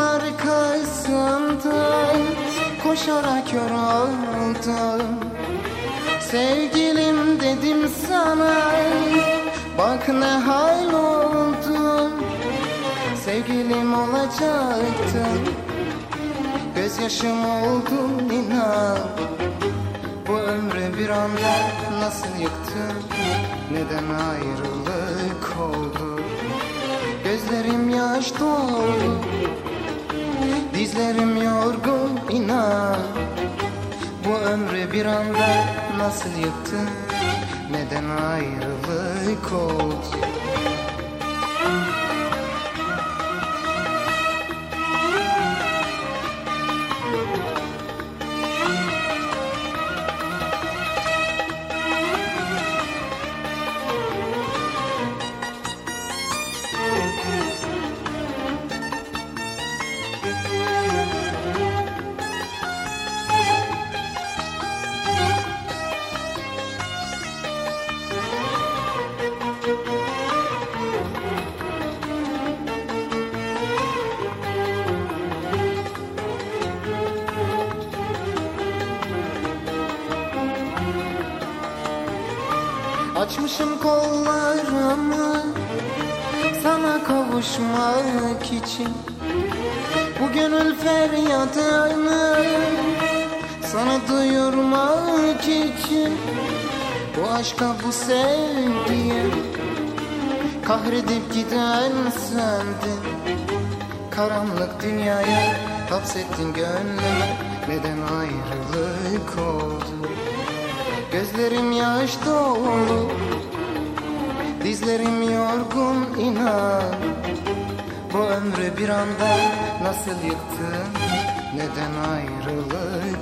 Arkasından Koşarak yoruldum Sevgilim dedim sana Bak ne hal oldum Sevgilim olacaktın Gözyaşım oldun inan. Bu ömrü bir anda nasıl yıktın? Neden ayrılık oldu? Gözlerim yaş dolu Dizlerim yorgun inan. Bu ömrü bir anda nasıl yıktın? Neden ayrılık oldu Açmışım kollarımı. Sana kavuşmak için. Bu gönül feryadını sana duyurmak için. Bu aşka bu sevgiye kahredip giden sendin. Karanlık dünyaya hapsettin gönlümü. Neden ayrılık oldu? Gözlerim yaş dolu Dizlerim yorgun inan. Bu ömrü bir anda nasıl yıktın? Neden ayrılık